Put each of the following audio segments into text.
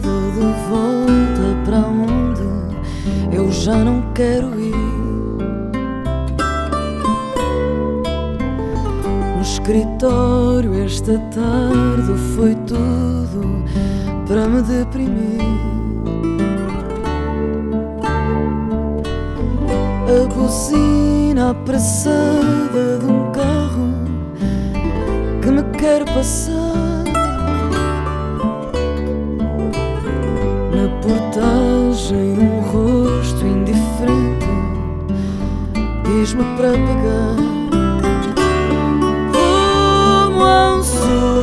de volta para onde eu já não quero ir. No escritório, esta tarde foi tudo para me deprimir. A buzina apressada de um carro que me quer passar. Na portagem, um rosto indiferente diz-me para pegar. Como ao sul,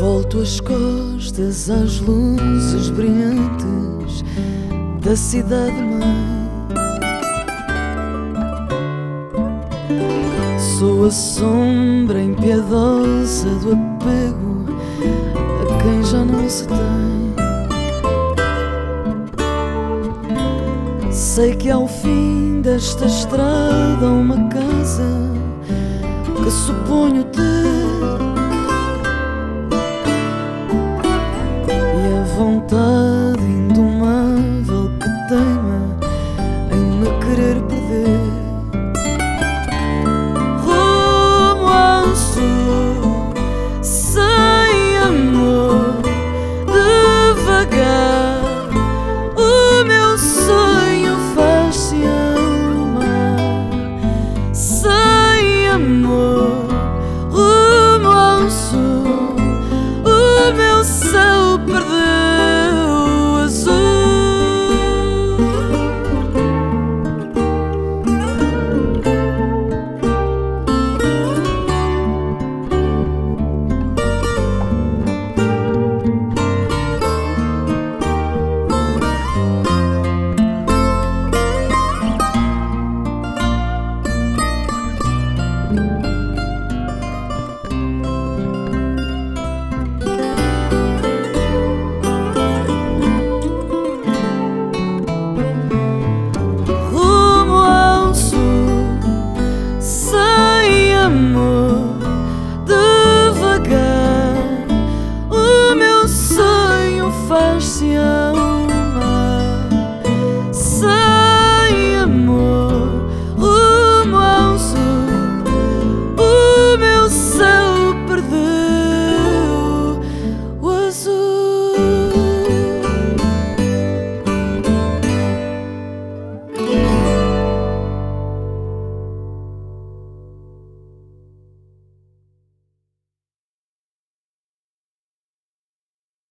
Volto as costas às luzes brilhantes da cidade mãe. Sou a sombra impiedosa do apego a quem já não se tem. Sei que ao fim desta estrada há uma casa que suponho ter. 的